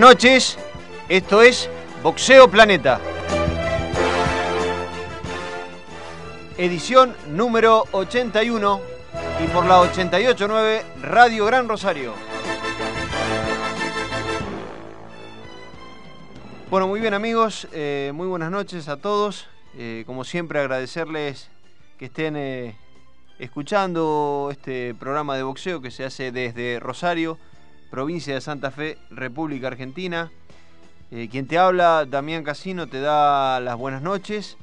Noches. Esto es Boxeo Planeta. Edición número 81 y por la 889 Radio Gran Rosario. Bueno, muy bien amigos, eh, muy buenas noches a todos. Eh, como siempre agradecerles que estén eh, escuchando este programa de boxeo que se hace desde Rosario provincia de Santa Fe, República Argentina. Eh, quien te habla, Damián Casino, te da las buenas noches.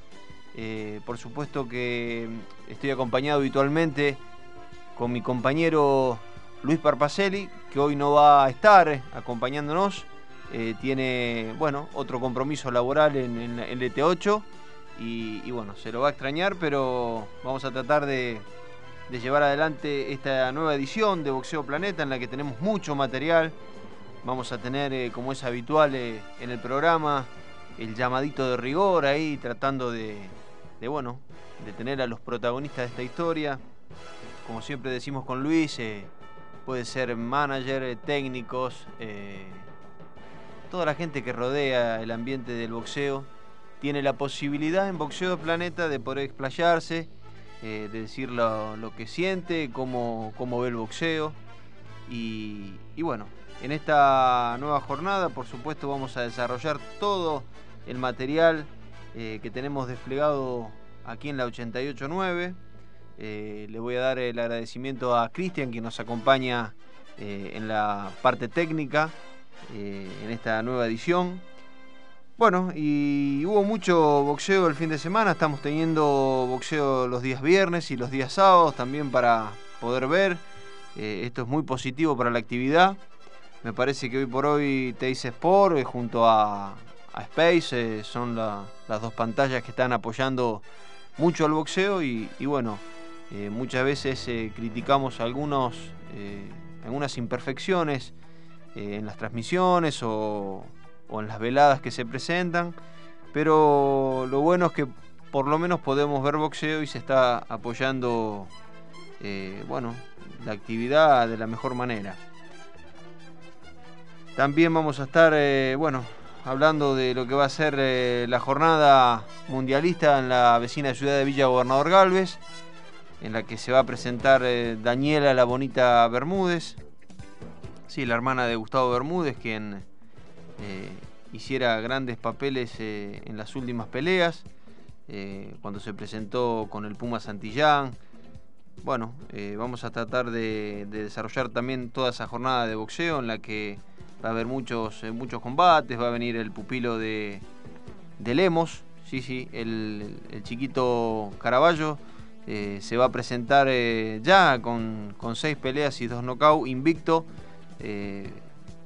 Eh, por supuesto que estoy acompañado habitualmente con mi compañero Luis Parpacelli, que hoy no va a estar acompañándonos. Eh, tiene, bueno, otro compromiso laboral en, el ET8 y, y bueno, se lo va a extrañar, pero vamos a tratar de, de llevar adelante esta nueva edición de Boxeo Planeta en la que tenemos mucho material. Vamos a tener, eh, como es habitual eh, en el programa, el llamadito de rigor ahí, tratando de, bueno, de tener a los protagonistas de esta historia. Como siempre decimos con Luis, eh, puede ser manager, técnicos, toda la gente que rodea el ambiente del boxeo tiene la posibilidad en Boxeo Planeta de poder explayarse eh, de decir lo, que siente, cómo, cómo, ve el boxeo. Y, bueno, en esta nueva jornada, por supuesto, vamos a desarrollar todo el material eh, que tenemos desplegado aquí en la 889. Eh, le voy a dar el agradecimiento a Cristian, que nos acompaña en la parte técnica en esta nueva edición. Bueno, y hubo mucho boxeo el fin de semana, estamos teniendo boxeo los días viernes y los días sábados también para poder ver. Eh, esto es muy positivo para la actividad. Me parece que hoy por hoy Teis Sport eh, junto a, Space eh, son las dos pantallas que están apoyando mucho al boxeo y, bueno, muchas veces criticamos algunos, algunas imperfecciones en las transmisiones o o en las veladas que se presentan, pero lo bueno es que por lo menos podemos ver boxeo y se está apoyando, eh, bueno, la actividad de la mejor manera. También vamos a estar, eh, bueno, hablando de lo que va a ser eh, la jornada mundialista en la vecina ciudad de Villa Gobernador Galvez, en la que se va a presentar Daniela La Bonita Bermúdez, sí, la hermana de Gustavo Bermúdez, quien eh, hiciera grandes papeles eh, en las últimas peleas, eh, cuando se presentó con el Puma Santillán. Bueno, vamos a tratar de, desarrollar también toda esa jornada de boxeo en la que va a haber muchos, muchos combates, va a venir el pupilo de, Lemos, sí, sí, el, chiquito Caraballo. se va a presentar ya con, con, seis peleas y dos knockouts, invicto.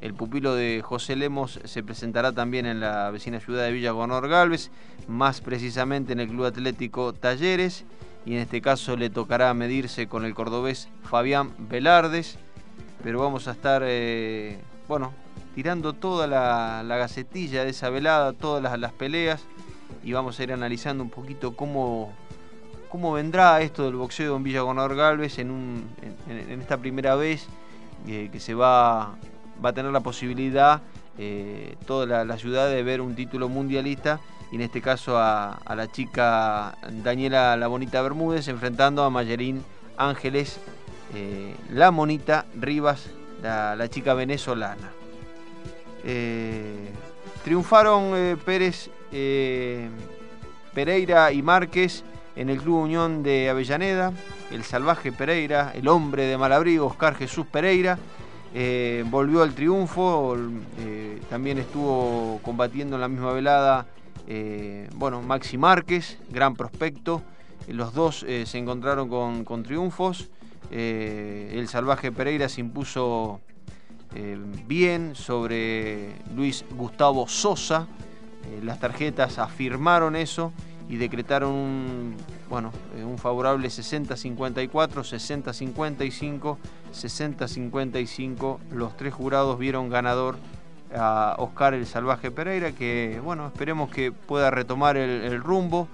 El pupilo de José Lemos se presentará también en la vecina ciudad de Villa Gonor Galvez, más precisamente en el Club Atlético Talleres, y en este caso le tocará medirse con el cordobés Fabián Velardes, pero vamos a estar, eh, bueno, tirando toda la, gacetilla de esa velada, todas las, peleas, y vamos a ir analizando un poquito cómo, cómo vendrá esto del boxeo en Villa Gonor Galvez en, esta primera vez eh, que se va va a tener la posibilidad eh, toda la, ciudad de ver un título mundialista y en este caso a, la chica Daniela La Bonita Bermúdez enfrentando a Mayerín Ángeles eh, la Monita Rivas, la, chica venezolana. triunfaron Pérez, Pereira y Márquez en el Club Unión de Avellaneda, el salvaje Pereira, el hombre de Malabrigo, Oscar Jesús Pereira, eh, volvió al triunfo, eh, también estuvo combatiendo en la misma velada, eh, bueno, Maxi Márquez, gran prospecto, los dos se encontraron con, con triunfos, el salvaje Pereira se impuso bien sobre Luis Gustavo Sosa, las tarjetas afirmaron eso y decretaron un, bueno, un favorable 60-54, 60-55, 60-55. Los tres jurados vieron ganador a Oscar el Salvaje Pereira, que bueno, esperemos que pueda retomar el, rumbo.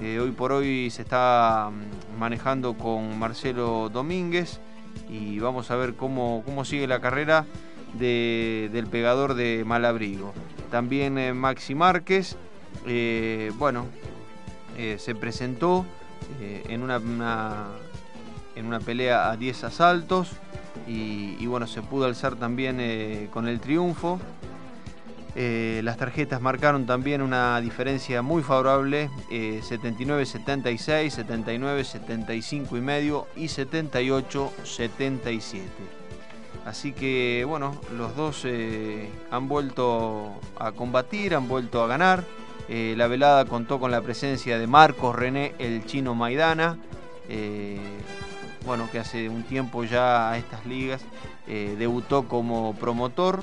Eh, hoy por hoy se está mm, manejando con Marcelo Domínguez y vamos a ver cómo, cómo sigue la carrera del pegador de Malabrigo. También eh, Maxi Márquez, bueno, eh, se presentó en, una, en una pelea a 10 asaltos y, bueno, se pudo alzar también eh, con el triunfo. las tarjetas marcaron también una diferencia muy favorable, 79-76, 79-75 y medio y 78-77. Así que bueno, los dos han vuelto a combatir, han vuelto a ganar. Eh, la velada contó con la presencia de Marcos René, el chino Maidana, eh, bueno, que hace un tiempo ya a estas ligas eh, debutó como promotor,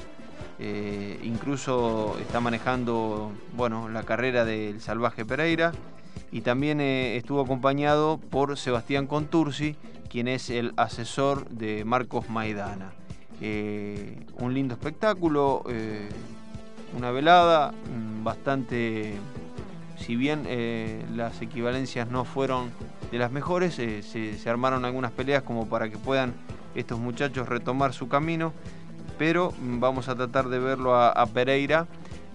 incluso está manejando bueno, la carrera del Salvaje Pereira y también estuvo acompañado por Sebastián Contursi, quien es el asesor de Marcos Maidana. un lindo espectáculo una velada mm, bastante, si bien eh, las equivalencias no fueron de las mejores, eh, se, armaron algunas peleas como para que puedan estos muchachos retomar su camino, pero mm, vamos a tratar de verlo a, Pereira.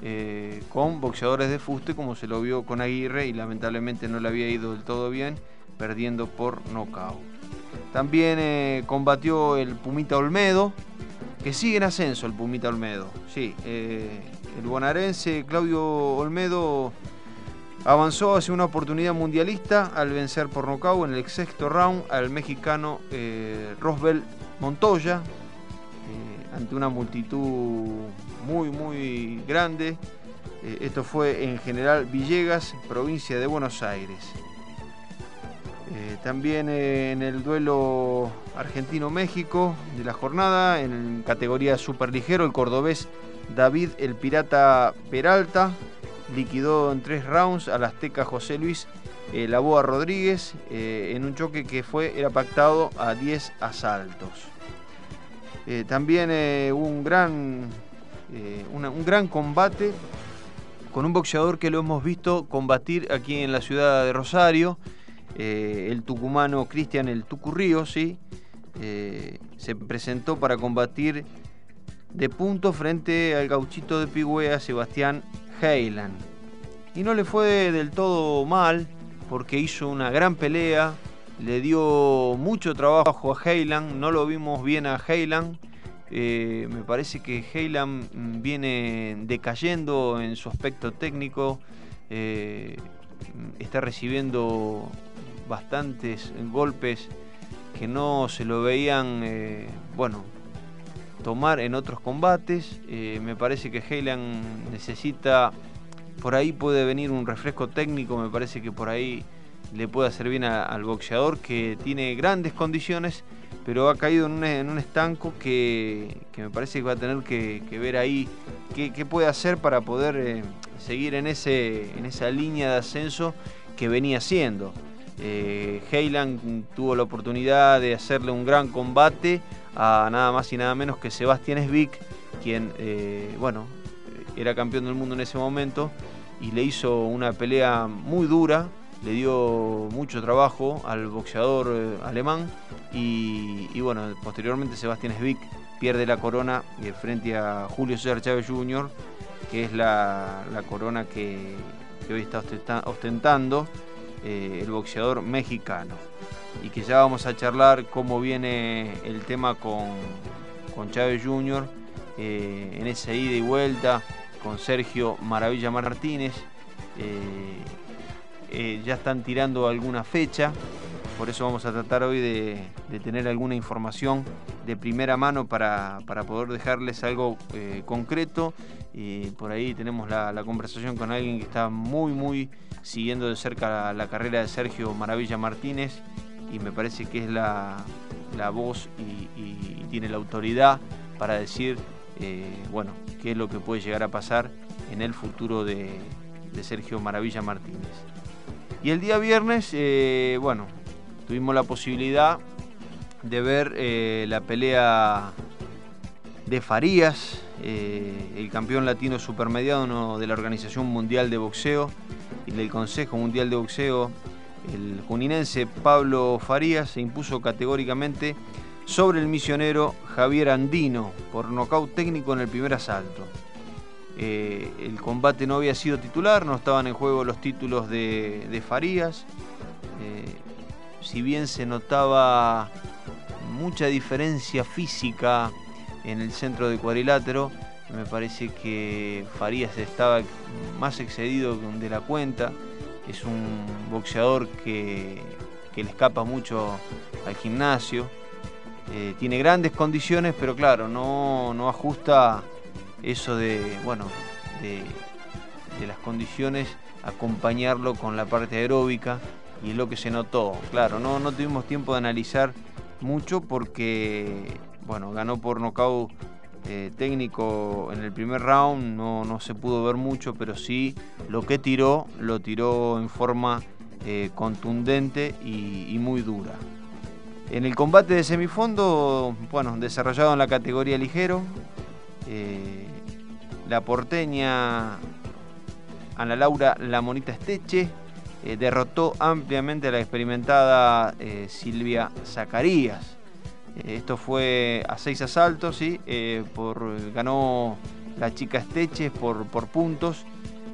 Eh, con boxeadores de fuste como se lo vio con Aguirre y lamentablemente no le había ido del todo bien, perdiendo por nocaut. También combatió el Pumita Olmedo, que sigue en ascenso el Pumita Olmedo. Sí, el bonaerense Claudio Olmedo avanzó hacia una oportunidad mundialista al vencer por nocaut en el sexto round al mexicano eh, Rosbel Montoya eh, ante una multitud muy muy grande. Eh, esto fue en General Villegas, provincia de Buenos Aires. también en el duelo argentino-México de la jornada, en categoría superligero, el cordobés David el Pirata Peralta liquidó en tres rounds al azteca José Luis eh, Laboa Rodríguez eh, en un choque que fue, era pactado a 10 asaltos. Eh, también hubo un gran, un gran combate con un boxeador que lo hemos visto combatir aquí en la ciudad de Rosario, el tucumano Cristian el Tucurrío, se presentó para combatir de punto frente al gauchito de Pigüea Sebastián Heiland. Y no le fue del todo mal porque hizo una gran pelea, le dio mucho trabajo a Heiland, no lo vimos bien a Heiland. Eh, me parece que Heiland viene decayendo en su aspecto técnico, eh, está recibiendo bastantes golpes que no se lo veían, eh, bueno, tomar en otros combates. Eh, me parece que Heyland necesita, por ahí puede venir un refresco técnico, me parece que por ahí le puede hacer bien al boxeador que tiene grandes condiciones, pero ha caído en un, estanco que, me parece que va a tener que, ver ahí qué, puede hacer para poder eh, seguir en, ese, en esa línea de ascenso que venía haciendo. Eh, tuvo la oportunidad de hacerle un gran combate a nada más y nada menos que Sebastián Svick, quien, eh, bueno, era campeón del mundo en ese momento y le hizo una pelea muy dura, le dio mucho trabajo al boxeador eh, alemán y, bueno, posteriormente Sebastián Svick pierde la corona eh, frente a Julio César Chávez Jr., que es la, corona que, hoy está ostentando. Eh, el boxeador mexicano. Y que ya vamos a charlar cómo viene el tema con, con Chávez Jr. Eh, en esa ida y vuelta con Sergio Maravilla Martínez. ya están tirando alguna fecha, por eso vamos a tratar hoy de, tener alguna información de primera mano para, poder dejarles algo concreto. Y por ahí tenemos la, conversación con alguien que está muy, muy siguiendo de cerca la, carrera de Sergio Maravilla Martínez y me parece que es la, voz y, tiene la autoridad para decir, eh, bueno, qué es lo que puede llegar a pasar en el futuro de, Sergio Maravilla Martínez. Y el día viernes, eh, bueno, tuvimos la posibilidad de ver eh, la pelea de Farías, el campeón latino supermediano de la Organización Mundial de Boxeo, y del Consejo Mundial de Boxeo, el juninense Pablo Farías se impuso categóricamente sobre el misionero Javier Andino por nocaut técnico en el primer asalto. Eh, el combate no había sido titular, no estaban en juego los títulos de, Farías. Eh, si bien se notaba mucha diferencia física en el centro de cuadrilátero, me parece que Farías estaba más excedido de la cuenta. Es un boxeador que, le escapa mucho al gimnasio. Eh, tiene grandes condiciones, pero claro, no, ajusta eso de, bueno, de, las condiciones, acompañarlo con la parte aeróbica y es lo que se notó. Claro, no, no tuvimos tiempo de analizar mucho porque, bueno, ganó por nocaut eh, técnico en el primer round no, se pudo ver mucho, pero sí lo que tiró, lo tiró en forma eh, contundente y, muy dura. En el combate de semifondo, bueno, desarrollado en la categoría ligero, eh, la porteña Ana Laura La Monita Esteche derrotó ampliamente a la experimentada Silvia Zacarías. Esto fue a seis asaltos, ¿sí? Eh, ganó la chica Esteches por, puntos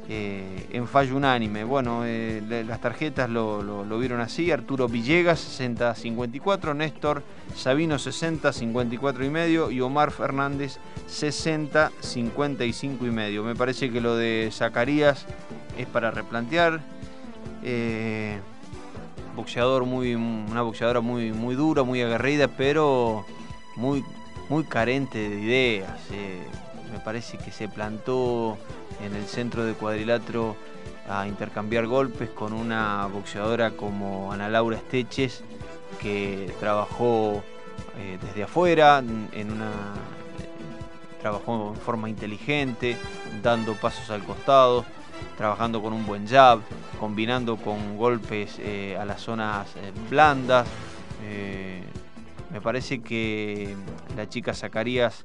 eh, en fallo unánime. Bueno, eh, las tarjetas lo, vieron así. Arturo Villegas 60-54, Néstor Sabino 60-54 y medio y Omar Fernández 60-55 y medio. Me parece que lo de Zacarías es para replantear boxeador muy, una boxeadora muy, muy dura, muy aguerrida, pero muy, muy carente de ideas. Eh, me parece que se plantó en el centro de cuadrilátero a intercambiar golpes con una boxeadora como Ana Laura Esteches, que trabajó eh, desde afuera, en una trabajó en forma inteligente, dando pasos al costado, trabajando con un buen jab, combinando con golpes eh, a las zonas eh, blandas. Eh, me parece que la chica Zacarías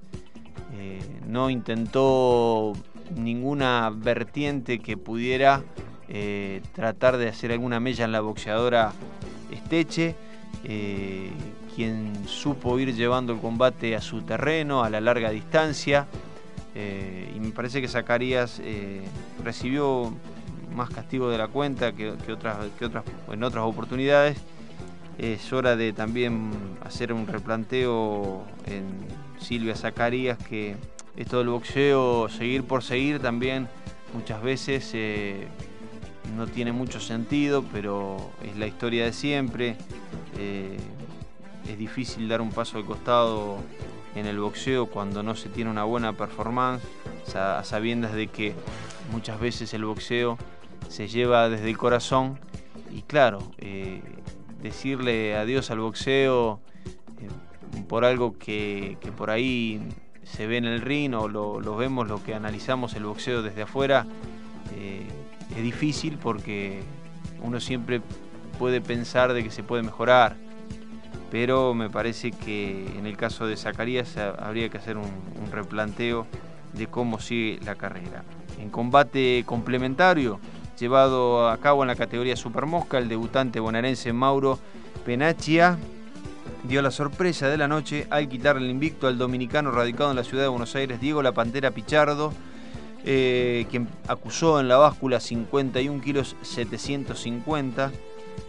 no intentó ninguna vertiente que pudiera tratar de hacer alguna mella en la boxeadora Esteche, quien supo ir llevando el combate a su terreno, a la larga distancia. Y me parece que Zacarías recibió más castigo de la cuenta que, otras, que otras, en otras oportunidades. Es hora de también hacer un replanteo en Silvia Zacarías, que esto del boxeo, seguir por seguir también muchas veces eh, no tiene mucho sentido, pero es la historia de siempre. Eh, es difícil dar un paso al costado en el boxeo cuando no se tiene una buena performance, a sabiendas de que muchas veces el boxeo se lleva desde el corazón. Y claro, eh, decirle adiós al boxeo eh, por algo que, por ahí se ve en el ring o lo, vemos, lo que analizamos el boxeo desde afuera, eh, es difícil porque uno siempre puede pensar de que se puede mejorar, pero me parece que en el caso de Zacarías habría que hacer un, replanteo de cómo sigue la carrera. En combate complementario, llevado a cabo en la categoría Supermosca, el debutante bonaerense Mauro Penachia dio la sorpresa de la noche al quitarle el invicto al dominicano radicado en la ciudad de Buenos Aires, Diego La Pantera Pichardo, eh, quien acusó en la báscula 51 kilos 750.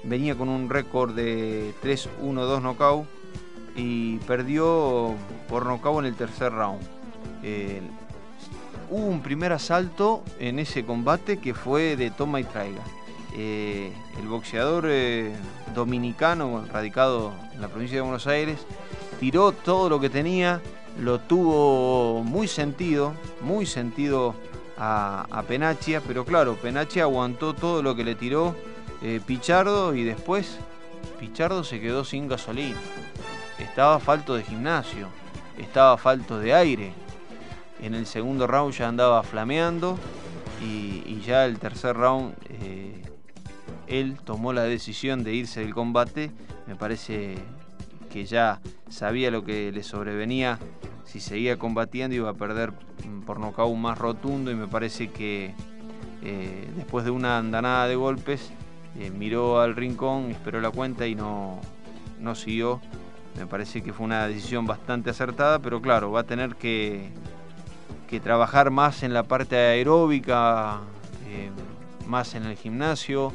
Venía con un récord de 3-1-2 knockout y perdió por knockout en el tercer round. Eh, hubo un primer asalto en ese combate que fue de toma y traiga. Eh, el boxeador eh, dominicano, radicado en la provincia de Buenos Aires, tiró todo lo que tenía, lo tuvo muy sentido, muy sentido a, a Penachia, pero claro, Penachia aguantó todo lo que le tiró eh, Pichardo y después Pichardo se quedó sin gasolina. Estaba falto de gimnasio, estaba falto de aire. En el segundo round ya andaba flameando y, ya el tercer round eh, él tomó la decisión de irse del combate. Me parece que ya sabía lo que le sobrevenía. Si seguía combatiendo iba a perder por nocaut más rotundo y me parece que eh, después de una andanada de golpes eh, miró al rincón, esperó la cuenta y no, no siguió. Me parece que fue una decisión bastante acertada, pero claro, va a tener que, que trabajar más en la parte aeróbica, eh, más en el gimnasio.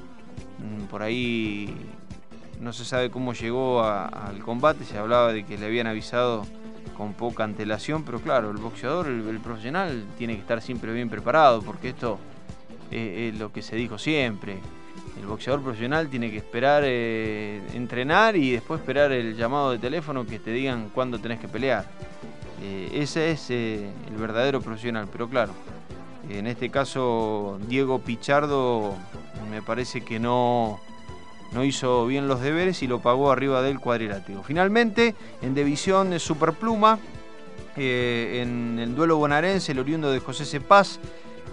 Mm, por ahí no se sabe cómo llegó al combate, se hablaba de que le habían avisado con poca antelación, pero claro, el boxeador, el, profesional, tiene que estar siempre bien preparado, porque esto es lo que se dijo siempre el boxeador profesional tiene que esperar eh, entrenar y después esperar el llamado de teléfono que te digan cuándo tenés que pelear. Eh, ese es eh, el verdadero profesional, pero claro, en este caso Diego Pichardo me parece que no, no hizo bien los deberes y lo pagó arriba del cuadrilátero. Finalmente, en división Superpluma, en el duelo bonaerense, el oriundo de José Cepaz,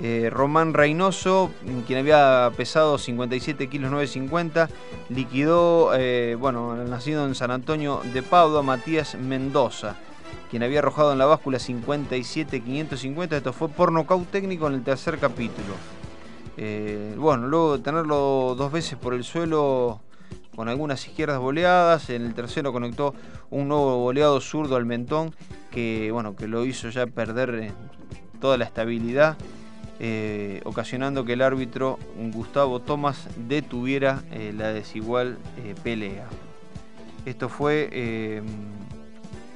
eh, Román Reynoso, quien había pesado 57 kilos 950, liquidó, eh, bueno, nacido en San Antonio de Padua, Matías Mendoza, quien había arrojado en la báscula 57 550. Esto fue por nocaut técnico en el tercer capítulo. Eh, bueno, luego de tenerlo dos veces por el suelo con algunas izquierdas boleadas, en el tercero conectó un nuevo boleado zurdo al mentón que, bueno, que lo hizo ya perder toda la estabilidad eh, ocasionando que el árbitro Gustavo Tomás detuviera eh, la desigual eh, pelea. Esto fue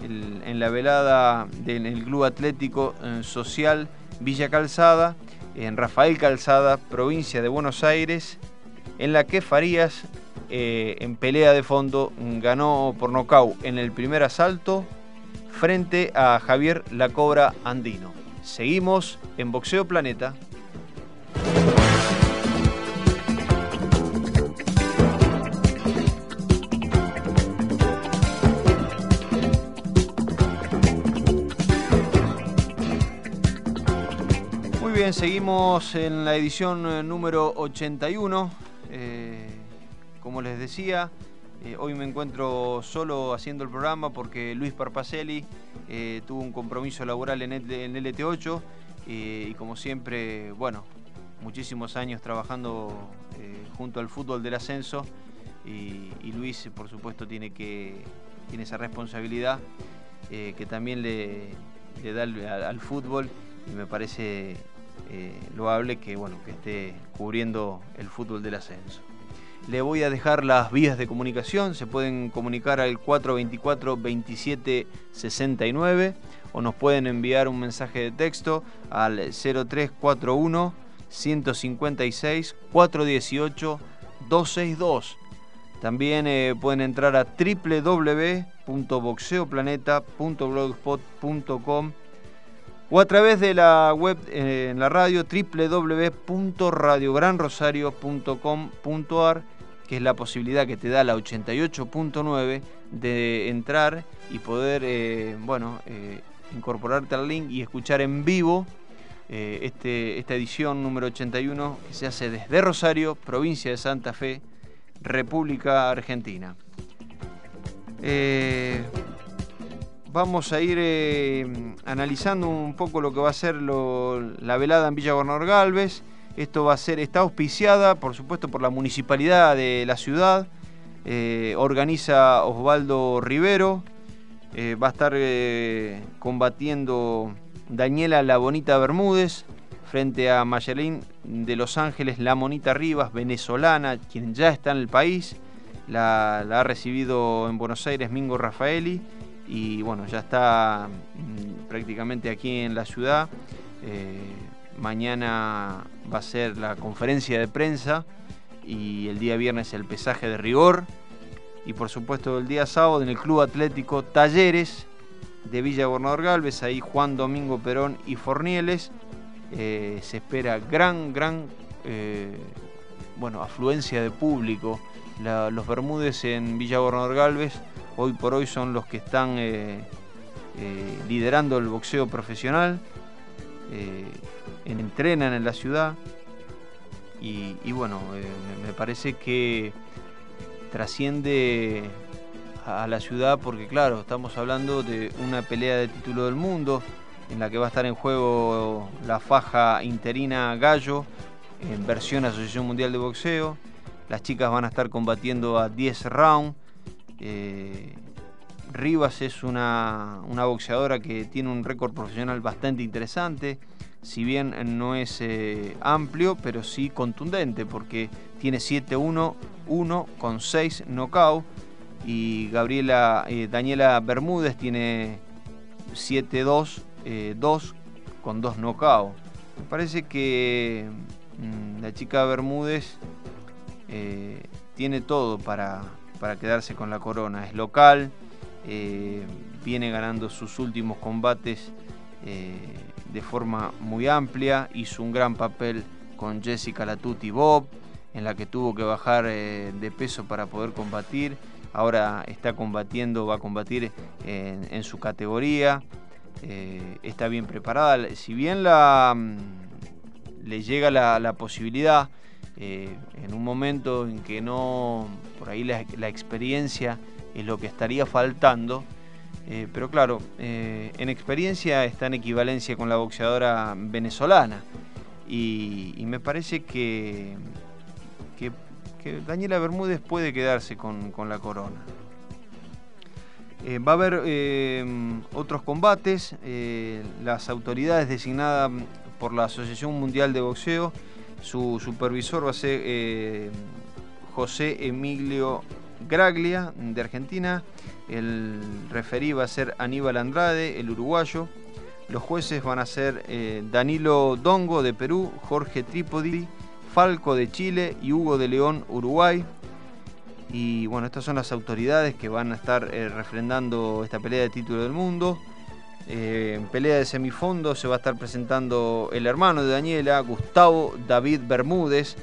en la velada del Club Atlético Social Villa Calzada, en Rafael Calzada, provincia de Buenos Aires, en la que Farías, en pelea de fondo, ganó por nocaut en el primer asalto frente a Javier La Cobra Andino. Seguimos en Boxeo Planeta. Muy bien, seguimos en la edición eh, número 81. Eh, como les decía, eh, hoy me encuentro solo haciendo el programa porque Luis Parpacelli eh, tuvo un compromiso laboral en, el, LT8 eh, y como siempre, bueno, muchísimos años trabajando junto al fútbol del ascenso y, Luis por supuesto tiene, que, tiene esa responsabilidad que también le, da al, al, fútbol y me parece loable que, bueno, que esté cubriendo el fútbol del ascenso. Le voy a dejar las vías de comunicación. Se pueden comunicar al 424-2769 o nos pueden enviar un mensaje de texto al 0341 156 418 262. También eh, pueden entrar a www.boxeoplaneta.blogspot.com o a través de la web eh, en la radio www.radiogranrosario.com.ar que es la posibilidad que te da la 88.9 de entrar y poder, eh, bueno, eh, incorporarte al link y escuchar en vivo eh, este, esta edición número 81 que se hace desde Rosario, provincia de Santa Fe, República Argentina. vamos a ir analizando un poco lo que va a ser la velada en Villa Gobernador Galvez esto va a ser, está auspiciada, por supuesto, por la municipalidad de la ciudad. Eh, organiza Osvaldo Rivero. Eh, va a estar eh, combatiendo Daniela La Bonita Bermúdez. frente a Mayelín de Los Ángeles, la Monita Rivas, venezolana, quien ya está en el país. La, ha recibido en Buenos Aires Mingo Rafaeli y bueno, ya está mm, prácticamente aquí en la ciudad. Mañana va a ser la conferencia de prensa y el día viernes el pesaje de rigor. Y por supuesto el día sábado en el Club Atlético Talleres de Villa Gobernador Galvez, ahí Juan Domingo Perón y Fornieles. Eh, se espera gran, gran eh, bueno, afluencia de público. los Bermúdez en Villa Gobernador Galvez hoy por hoy son los que están eh, liderando el boxeo profesional. Entrenan en la ciudad y, bueno, me parece que trasciende a la ciudad porque claro, estamos hablando de una pelea de título del mundo en la que va a estar en juego la faja interina Gallo en versión Asociación Mundial de Boxeo. Las chicas van a estar combatiendo a 10 rounds. Eh, Rivas es una, boxeadora que tiene un récord profesional bastante interesante, si bien no es eh, amplio, pero sí contundente, porque tiene 7-1, 1 con 6 knockout y Gabriela eh, Daniela Bermúdez tiene 7-2, 2 eh, con 2 knockouts. Me parece que mm, la chica Bermúdez eh, tiene todo para, para, quedarse con la corona. Es local, viene ganando sus últimos combates de forma muy amplia, hizo un gran papel con Jessica Latuti Bob, en la que tuvo que bajar de peso para poder combatir ahora está combatiendo, va a combatir en, su categoría, eh, está bien preparada. Si bien la, mm, le llega la, posibilidad, eh, en un momento en que no, por ahí la, experiencia es lo que estaría faltando, eh, pero claro, en experiencia está en equivalencia con la boxeadora venezolana. Y, me parece que, que Daniela Bermúdez puede quedarse con, la corona. Eh, va a haber eh, otros combates. Eh, las autoridades designadas por la Asociación Mundial de Boxeo, su supervisor va a ser José Emilio Graglia de Argentina. El referí va a ser Aníbal Andrade, el uruguayo. Los jueces van a ser Danilo Dongo de Perú, Jorge Trípodi Falco de Chile y Hugo de León, Uruguay. Y bueno, estas son las autoridades que van a estar eh, refrendando esta pelea de título del mundo. Eh, en pelea de semifondo se va a estar presentando el hermano de Daniela, Gustavo David Bermúdez.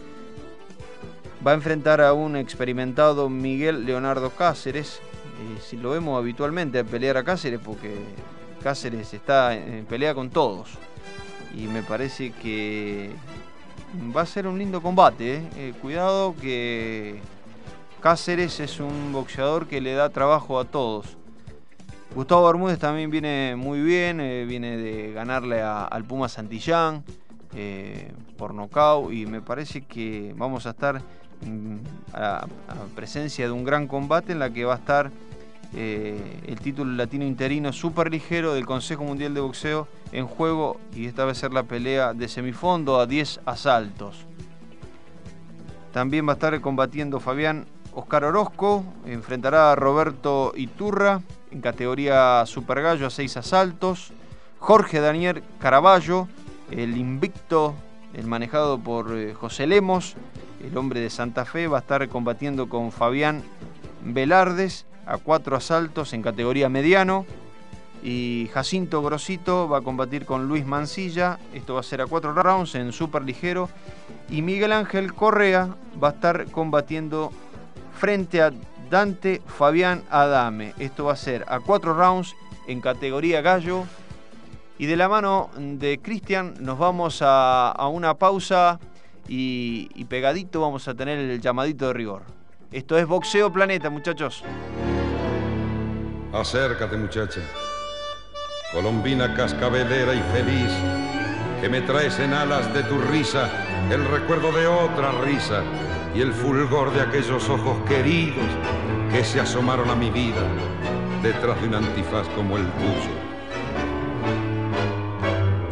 Va a enfrentar a un experimentado Miguel Leonardo Cáceres. Eh, si lo vemos habitualmente a pelear a Cáceres, porque Cáceres está en pelea con todos. Y me parece que va a ser un lindo combate. ¿eh? Eh, cuidado que Cáceres es un boxeador que le da trabajo a todos. Gustavo Bermúdez también viene muy bien, viene de ganarle al Puma Santillán por nocaut y me parece que vamos a estar mm, a, presencia de un gran combate en la que va a estar el título latino interino super ligero del Consejo Mundial de Boxeo en juego y esta va a ser la pelea de semifondo a 10 asaltos. También va a estar combatiendo Fabián Oscar Orozco, enfrentará a Roberto Iturra en categoría Super Gallo a 6 asaltos. Jorge Daniel Caraballo, el invicto, el manejado por eh, José Lemos, el hombre de Santa Fe, va a estar combatiendo con Fabián Velardes a 4 asaltos en categoría mediano. Y Jacinto Grosito va a combatir con Luis Mancilla. Esto va a ser a cuatro rounds en super ligero. Y Miguel Ángel Correa va a estar combatiendo frente a Dante Fabián Adame. Esto va a ser a cuatro rounds en categoría gallo. Y de la mano de Cristian nos vamos a, una pausa y pegadito vamos a tener el llamadito de rigor. Esto es Boxeo Planeta, muchachos. Acércate, muchacha colombina cascabelera y feliz, que me traes en alas de tu risa el recuerdo de otra risa y el fulgor de aquellos ojos queridos que se asomaron a mi vida detrás de un antifaz como el tuyo.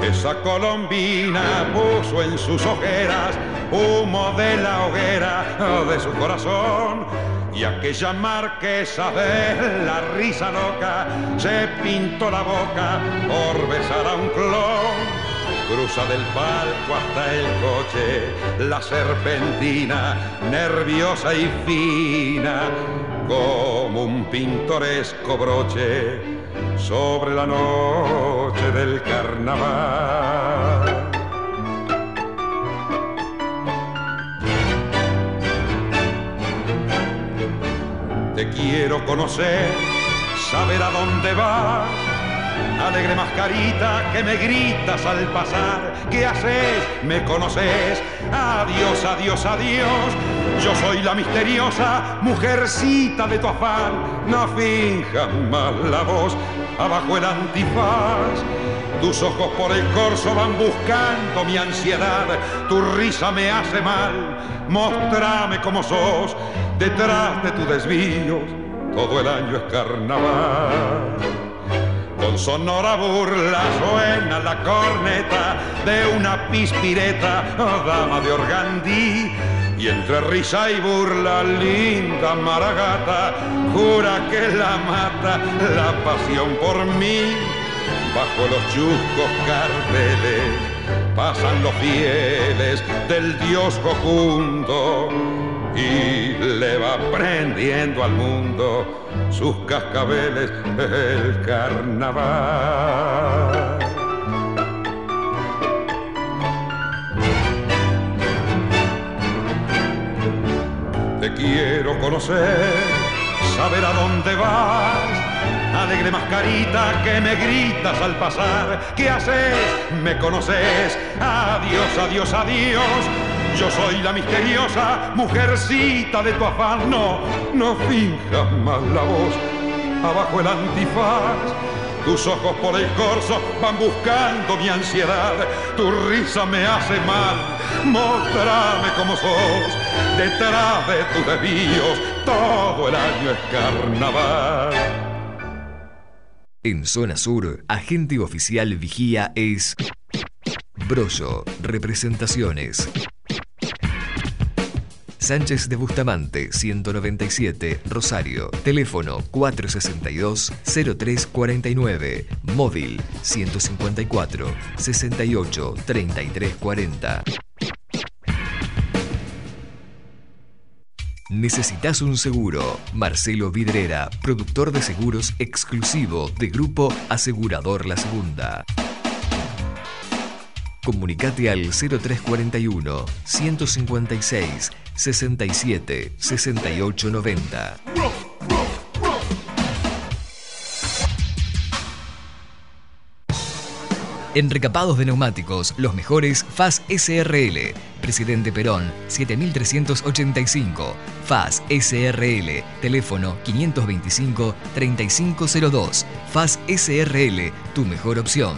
Esa colombina puso en sus ojeras humo de la hoguera de su corazón. Y aquella marquesa de la risa loca se pintó la boca por besar a un clon. Cruza del palco hasta el coche la serpentina, nerviosa y fina, como un pintoresco broche sobre la noche del carnaval. Te quiero conocer, saber a dónde vas. Alegre mascarita que me gritas al pasar. ¿Qué haces? ¿Me conoces? Adiós, adiós, adiós. Yo soy la misteriosa mujercita de tu afán. No finjas más la voz abajo el antifaz. Tus ojos por el corso van buscando mi ansiedad. Tu risa me hace mal. Mostrame cómo sos detrás de tu desvío. Todo el año es carnaval. Con sonora burla suena la corneta de una pispireta, dama de organdí. Y entre risa y burla, linda maragata, jura que la mata la pasión por mí. Bajo los chuscos carteles pasan los fieles del Dios jocundo y le va prendiendo al mundo sus cascabeles el carnaval. Te quiero conocer, saber a dónde vas. Alegre mascarita que me gritas al pasar. ¿Qué haces? ¿Me conoces? Adiós, adiós, adiós. Yo soy la misteriosa mujercita de tu afán. No, no finjas más la voz. Abajo el antifaz. Tus ojos por el corso van buscando mi ansiedad. Tu risa me hace mal. Mostrame cómo sos. Detrás de tus desvíos, todo el año es carnaval. En Zona Sur, agente oficial vigía es Brollo, representaciones. Sánchez de Bustamante, 197, Rosario. Teléfono 462-0349. Móvil 154-68-3340. ¿Necesitas un seguro? Marcelo Vidrera, productor de seguros exclusivo de Grupo Asegurador La Segunda. Comunicate al 0341 156 67 68 90. En recapados de neumáticos, los mejores FAS SRL. Presidente Perón, 7385. FAS SRL. Teléfono 525-3502. FAS SRL, tu mejor opción.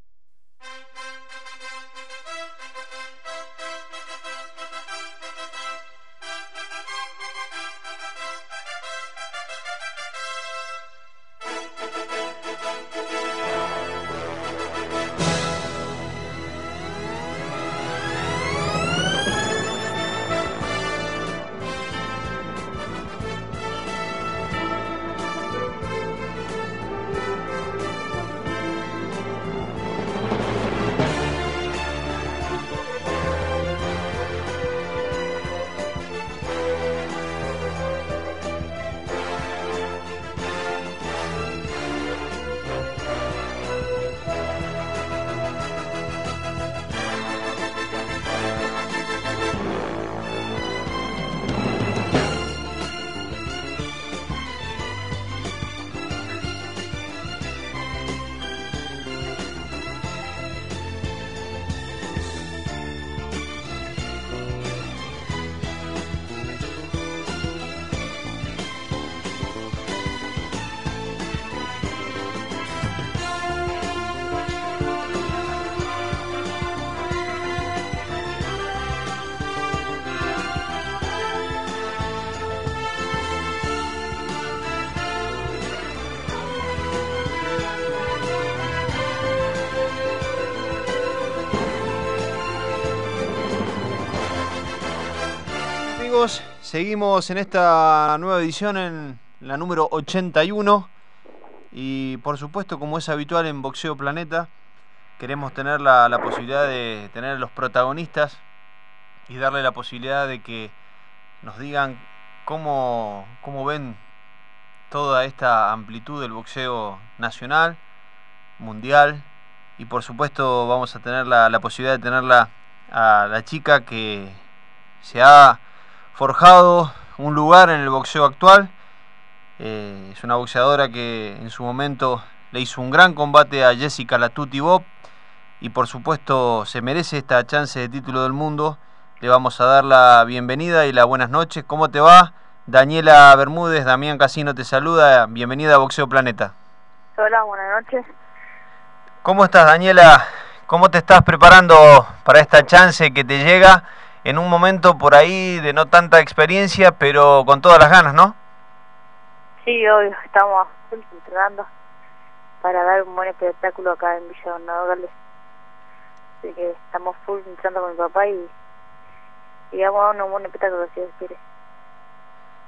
Seguimos en esta nueva edición, en la número 81. Y por supuesto, como es habitual en Boxeo Planeta, queremos tener la, posibilidad de tener los protagonistas y darle la posibilidad de que nos digan cómo, cómo ven toda esta amplitud del boxeo nacional, mundial, y por supuesto vamos a tener la, la posibilidad de tenerla a la chica que se ha forjado un lugar en el boxeo actual. Eh, es una boxeadora que en su momento le hizo un gran combate a Jessica Latuti Bob y por supuesto se merece esta chance de título del mundo. Le vamos a dar la bienvenida y las buenas noches. ¿Cómo te va? Daniela Bermúdez, Damián Casino te saluda. Bienvenida a Boxeo Planeta. Hola, buenas noches. ¿Cómo estás, Daniela? ¿Cómo te estás preparando para esta chance que te llega en un momento por ahí de no tanta experiencia, pero con todas las ganas, ¿no? Sí, hoy estamos entrenando para dar un buen espectáculo acá en Villa Donado Así que estamos full entrenando con mi papá y, y vamos a dar un buen espectáculo, si Dios quiere.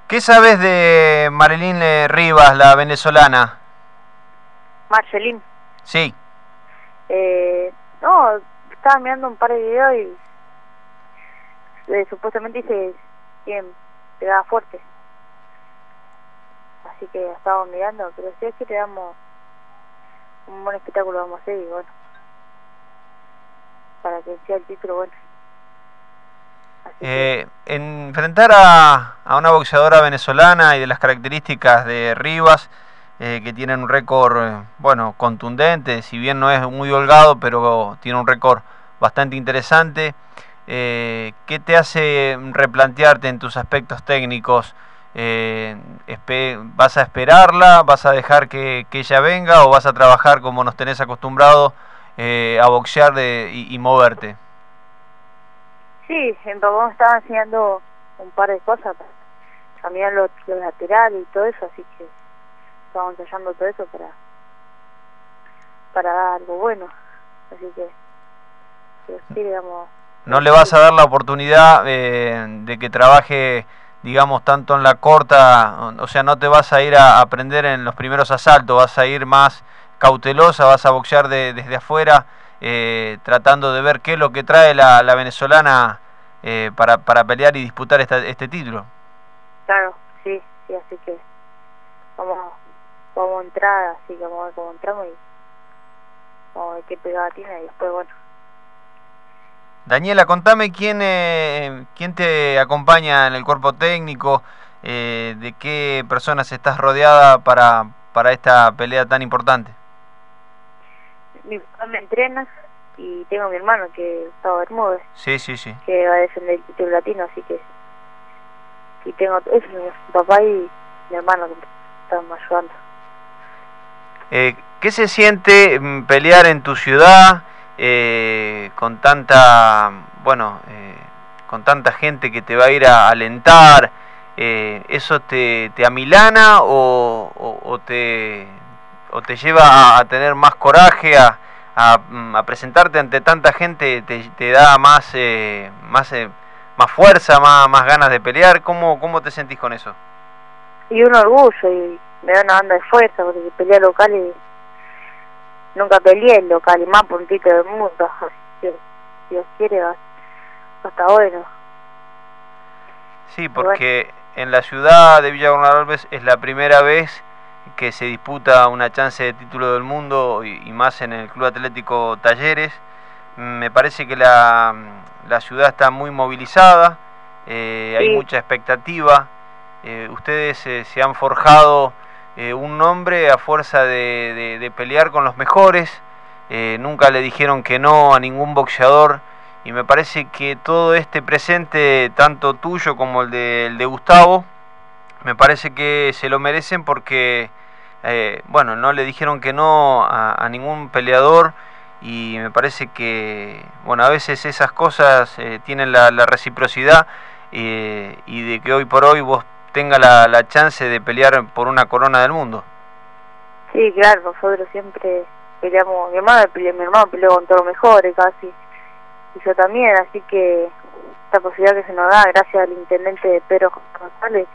¿Qué sabes de Marilyn Rivas, la venezolana? Marcelín. Sí. Eh, no, estaba mirando un par de videos y eh, supuestamente dice bien pegaba fuerte. Así que estábamos mirando, pero si es que te damos un buen espectáculo vamos a hacer y bueno, para que sea el título bueno. Eh, enfrentar a, a una boxeadora venezolana y de las características de Rivas, eh, que tienen un récord, eh, bueno, contundente, si bien no es muy holgado, pero tiene un récord bastante interesante. Eh, ¿Qué te hace replantearte en tus aspectos técnicos? ¿Vas a esperarla? ¿Vas a dejar que, ella venga? ¿O vas a trabajar como nos tenés acostumbrado a boxear y, moverte? Sí, en me estaba enseñando un par de cosas, también los, los laterales y todo eso, así que estamos ensayando todo eso para para dar algo bueno así que, sí, digamos no le vas a dar la oportunidad eh, de que trabaje digamos tanto en la corta o sea no te vas a ir a aprender en los primeros asaltos vas a ir más cautelosa vas a boxear de, desde afuera eh, tratando de ver qué es lo que trae la, la venezolana eh, para, para pelear y disputar esta, este título claro sí sí así que vamos vamos a entrar, así que vamos a ver cómo entramos y vamos a ver qué pegada tiene y después, bueno. Daniela, contame quién, eh, quién te acompaña en el cuerpo técnico, eh, de qué personas estás rodeada para, para esta pelea tan importante. Mi papá me entrena y tengo a mi hermano que Gustavo Bermúdez. Sí, sí, sí. Que va a defender el título latino, así que. Y tengo eso, mi papá y mi hermano que están ayudando. Eh, ¿Qué se siente mm, pelear en tu ciudad eh, con tanta, bueno, eh, con tanta gente que te va a ir a alentar? ¿Eso te, te amilana o, o, te, o te lleva a, tener más coraje, a, mm, a, presentarte ante tanta gente, te, da más, más, más fuerza, más, más ganas de pelear? ¿Cómo, ¿Cómo te sentís con eso? Y un orgullo y me da una banda de fuerza porque pelea local y nunca peleé en local y más por un título del mundo si Dios quiere va, estar bueno sí porque en la ciudad de Villa Alves es la primera vez que se disputa una chance de título del mundo y, más en el Club Atlético Talleres. Me parece que la, la ciudad está muy movilizada eh, hay mucha expectativa. Eh, ustedes eh, se han forjado eh, un nombre a fuerza de, pelear con los mejores. Eh, nunca le dijeron que no a ningún boxeador. Y me parece que todo este presente, tanto tuyo como el de, de Gustavo, me parece que se lo merecen porque, eh, bueno, no le dijeron que no a, ningún peleador y me parece que, bueno, a veces esas cosas tienen la, reciprocidad y de que hoy por hoy vos tenga la, la chance de pelear por una corona del mundo. Sí, claro, nosotros siempre peleamos, mi hermano, mi hermano peleó con todos los mejores casi, y yo también, así que esta posibilidad que se nos da gracias al intendente de Pedro González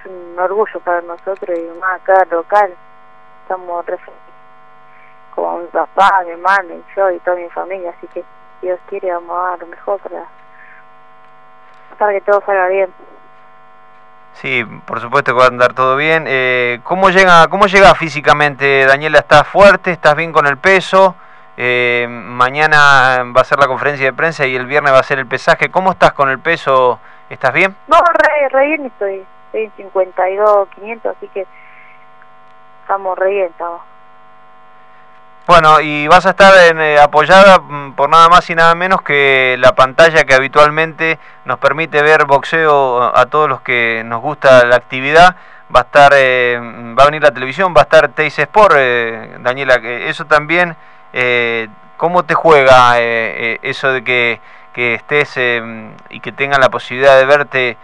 es un orgullo para nosotros y más acá local estamos re como mi papá, mi hermano y yo y toda mi familia así que Dios quiere vamos a dar lo mejor para, para que todo salga bien Sí, por supuesto que va a andar todo bien. Eh, ¿cómo, llega, ¿Cómo llega físicamente, Daniela? ¿Estás fuerte? ¿Estás bien con el peso? Eh, mañana va a ser la conferencia de prensa y el viernes va a ser el pesaje. ¿Cómo estás con el peso? ¿Estás bien? No, re, bien estoy. Estoy en 52, 500, así que estamos re bien, estamos. Bueno, y vas a estar en, eh, apoyada mm, por nada más y nada menos que la pantalla que habitualmente nos permite ver boxeo a todos los que nos gusta la actividad. Va a estar, eh, va a venir la televisión, va a estar Teis Sport, eh, Daniela. Eso también, ¿cómo te juega eso de que, que estés y que tengan la posibilidad de verte?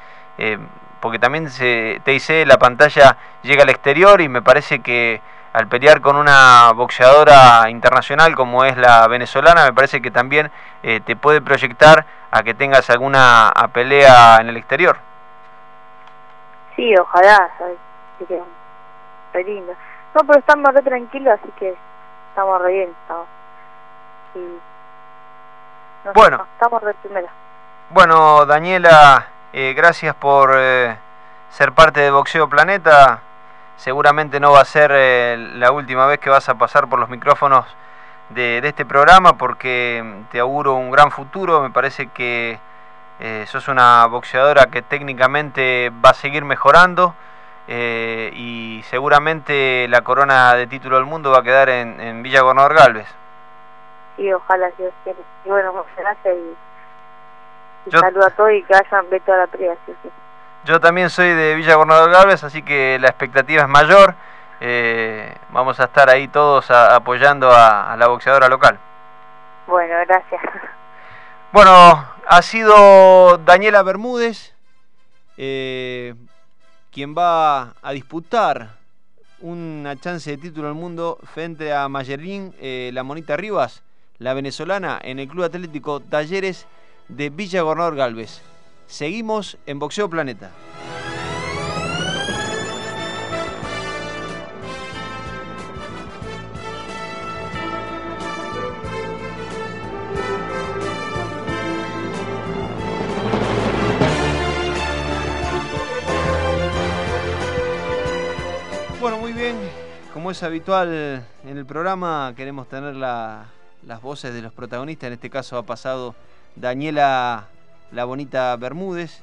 porque también se, TIC, la pantalla llega al exterior y me parece que al pelear con una boxeadora internacional como es la venezolana, me parece que también eh, te puede proyectar a que tengas alguna pelea en el exterior. Sí, ojalá, ¿sabes? re lindo. No, pero estamos re tranquilos, así que estamos re bien. Estamos. bueno, estamos re primero. Bueno, Daniela, eh, gracias por eh, ser parte de Boxeo Planeta seguramente no va a ser eh, la última vez que vas a pasar por los micrófonos de, este programa porque mm, te auguro un gran futuro, me parece que eh, sos una boxeadora que técnicamente va a seguir mejorando eh, y seguramente la corona de título del mundo va a quedar en, Villa Gobernador Galvez. Sí, ojalá Dios quiera. Y bueno, muchas gracias y, saludo a todos y que hayan visto la pelea, sí, sí. Yo también soy de Villa Gobernador Galvez, así que la expectativa es mayor. Eh, vamos a estar ahí todos apoyando a, la boxeadora local. Bueno, gracias. Bueno, ha sido Daniela Bermúdez eh, quien va a disputar una chance de título del mundo frente a Mayerín, eh, la Monita Rivas, la venezolana, en el Club Atlético Talleres de Villa Gobernador Galvez. Seguimos en Boxeo Planeta. Bueno, muy bien. Como es habitual en el programa, queremos tener las voces de los protagonistas. En este caso ha pasado Daniela la bonita Bermúdez,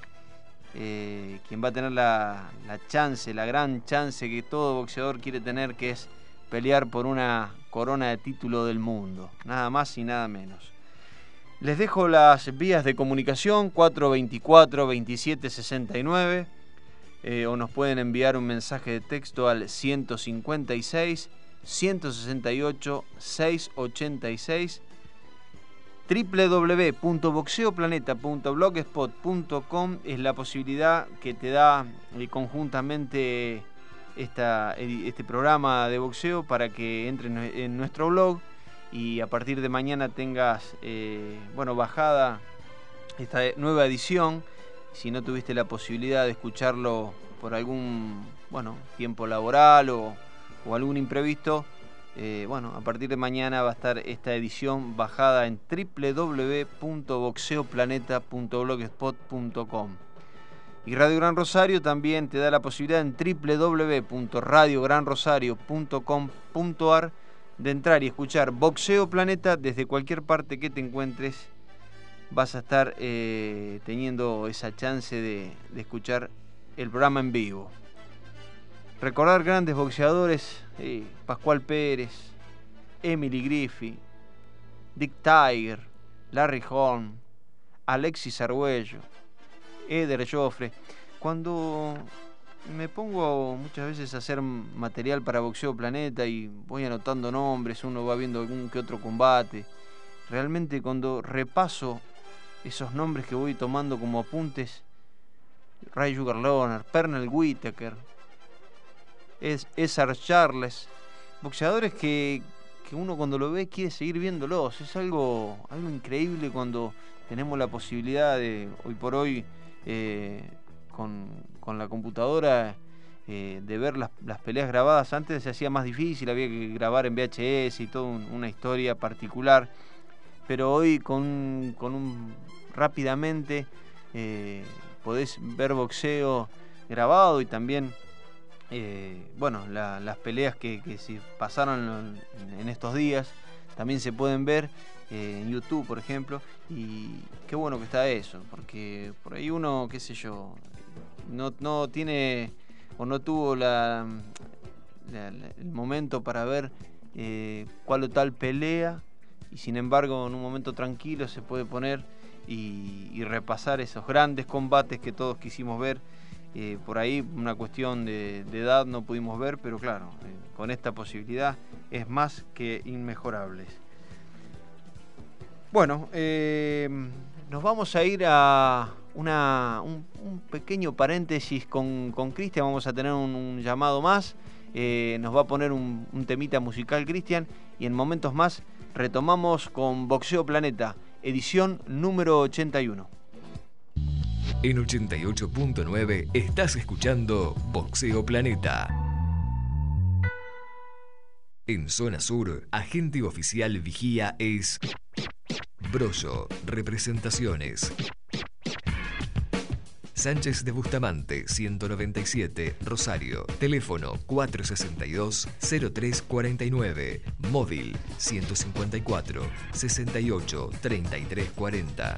eh, quien va a tener la, chance, la gran chance que todo boxeador quiere tener, que es pelear por una corona de título del mundo, nada más y nada menos. Les dejo las vías de comunicación 424-2769 eh, o nos pueden enviar un mensaje de texto al 156 168 686 www.boxeoplaneta.blogspot.com es la posibilidad que te da eh, conjuntamente este programa de boxeo para que entres en nuestro blog y a partir de mañana tengas eh, bueno bajada esta nueva edición. Si no tuviste la posibilidad de escucharlo por algún bueno tiempo laboral o, o algún imprevisto eh, bueno, a partir de mañana va a estar esta edición bajada en www.boxeoplaneta.blogspot.com. Y Radio Gran Rosario también te da la posibilidad en www.radiogranrosario.com.ar de entrar y escuchar Boxeo Planeta desde cualquier parte que te encuentres. Vas a estar eh, teniendo esa chance de escuchar el programa en vivo. Recordar grandes boxeadores, Pascual Pérez, Emily Griffith, Dick Tiger, Larry Holm, Alexis Argüello, Eder Joffre. Cuando me pongo muchas veces a hacer material para Boxeo Planeta y voy anotando nombres, uno va viendo algún que otro combate. Realmente cuando repaso esos nombres que voy tomando como apuntes, Ray Sugar Loner, Pernell Whitaker, es Cesar Charles, boxeadores que, uno cuando lo ve quiere seguir viéndolos. Es algo, algo increíble cuando tenemos la posibilidad de, hoy por hoy, eh, con, la computadora, eh, de ver las, peleas grabadas. Antes se hacía más difícil, había que grabar en VHS y toda una historia particular. Pero hoy con, un rápidamente eh, podés ver boxeo grabado y también bueno, las peleas que, se pasaron en, estos días también se pueden ver eh, en YouTube, por ejemplo, y qué bueno que está eso, porque por ahí uno, qué sé yo, no, tiene o no tuvo la, el momento para ver eh, cuál o tal pelea, y sin embargo en un momento tranquilo se puede poner y, repasar esos grandes combates que todos quisimos ver. Eh, por ahí una cuestión de, edad no pudimos ver, pero claro, con esta posibilidad es más que inmejorables. Bueno, eh, nos vamos a ir a un, pequeño paréntesis con Cristian, vamos a tener un, llamado más, eh, nos va a poner un, temita musical Cristian y en momentos más retomamos con Boxeo Planeta, edición número 81. En 88.9 estás escuchando Boxeo Planeta. En zona sur, agente oficial vigía es Brollo, representaciones. Sánchez de Bustamante, 197, Rosario. Teléfono 462-0349. Móvil 154-68-3340.